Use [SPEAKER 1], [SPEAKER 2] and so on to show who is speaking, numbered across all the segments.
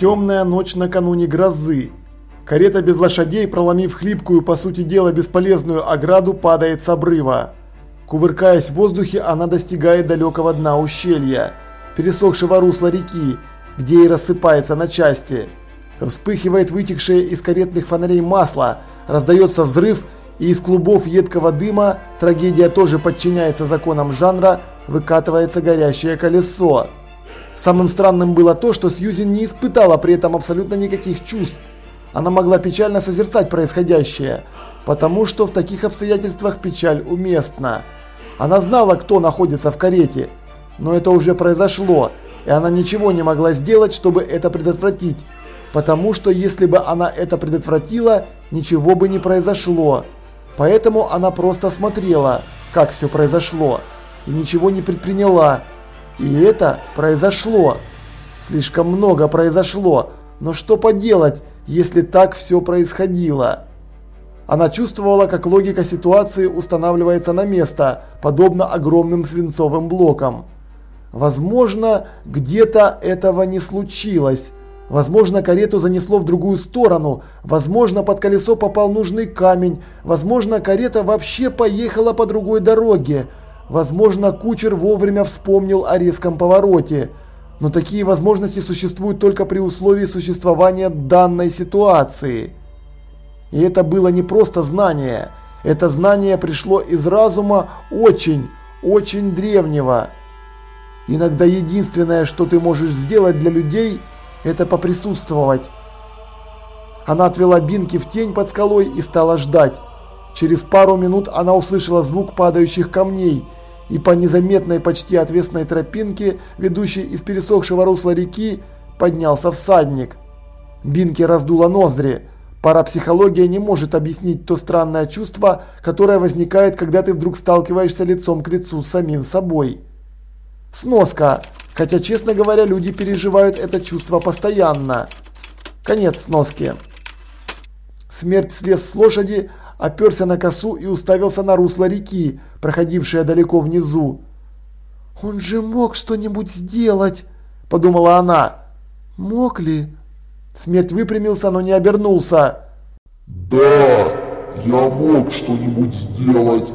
[SPEAKER 1] Темная ночь накануне грозы. Карета без лошадей, проломив хлипкую, по сути дела, бесполезную ограду, падает с обрыва. Кувыркаясь в воздухе, она достигает далекого дна ущелья, пересохшего русла реки, где и рассыпается на части. Вспыхивает вытекшее из каретных фонарей масло, раздается взрыв, и из клубов едкого дыма, трагедия тоже подчиняется законам жанра, выкатывается горящее колесо. Самым странным было то, что Сьюзен не испытала при этом абсолютно никаких чувств. Она могла печально созерцать происходящее, потому что в таких обстоятельствах печаль уместна. Она знала, кто находится в карете, но это уже произошло, и она ничего не могла сделать, чтобы это предотвратить, потому что если бы она это предотвратила, ничего бы не произошло. Поэтому она просто смотрела, как все произошло, и ничего не предприняла. И это произошло. Слишком много произошло, но что поделать, если так все происходило? Она чувствовала, как логика ситуации устанавливается на место, подобно огромным свинцовым блокам. Возможно, где-то этого не случилось. Возможно, карету занесло в другую сторону. Возможно, под колесо попал нужный камень. Возможно, карета вообще поехала по другой дороге. Возможно, кучер вовремя вспомнил о резком повороте. Но такие возможности существуют только при условии существования данной ситуации. И это было не просто знание. Это знание пришло из разума очень, очень древнего. Иногда единственное, что ты можешь сделать для людей, это поприсутствовать. Она отвела Бинки в тень под скалой и стала ждать. Через пару минут она услышала звук падающих камней – и по незаметной почти отвесной тропинке, ведущей из пересохшего русла реки, поднялся всадник. Бинки раздула ноздри. Парапсихология не может объяснить то странное чувство, которое возникает, когда ты вдруг сталкиваешься лицом к лицу с самим собой. Сноска. Хотя, честно говоря, люди переживают это чувство постоянно. Конец сноски. Смерть слез с лошади, оперся на косу и уставился на русло реки, проходившее далеко внизу. «Он же мог что-нибудь сделать!» – подумала она. «Мог ли?» Смерть выпрямился, но не обернулся.
[SPEAKER 2] «Да, я мог что-нибудь сделать!»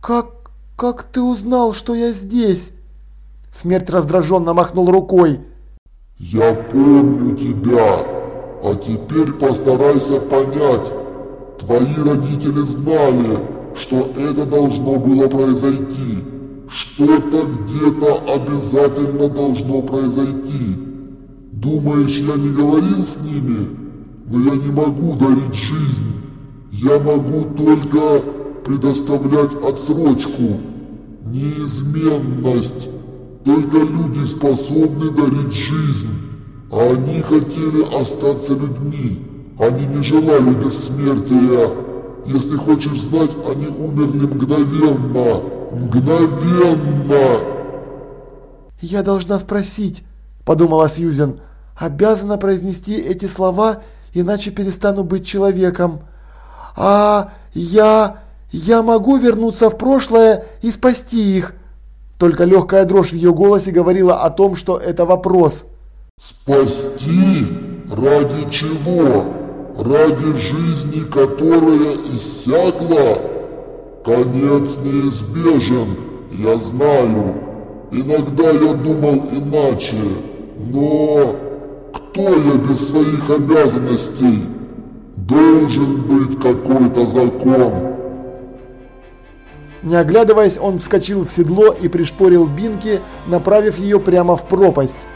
[SPEAKER 1] «Как... как ты узнал, что я здесь?» Смерть раздраженно махнул рукой.
[SPEAKER 2] «Я помню тебя, а теперь постарайся понять, Твои родители знали, что это должно было произойти. Что-то где-то обязательно должно произойти. Думаешь, я не говорил с ними? Но я не могу дарить жизнь. Я могу только предоставлять отсрочку, неизменность. Только люди способны дарить жизнь, а они хотели остаться людьми. Они не желали бессмертия. Если хочешь знать, они умерли мгновенно. Мгновенно!
[SPEAKER 1] «Я должна спросить», – подумала Сьюзен. «Обязана произнести эти слова, иначе перестану быть человеком. А я... я могу вернуться в прошлое и спасти их?» Только легкая дрожь в ее голосе говорила о том, что это вопрос.
[SPEAKER 2] «Спасти? Ради чего?» Ради жизни, которая иссякла? Конец неизбежен, я знаю. Иногда я думал иначе, но кто я без своих обязанностей? Должен быть какой-то закон.
[SPEAKER 1] Не оглядываясь, он вскочил в седло и пришпорил Бинки, направив ее прямо в пропасть.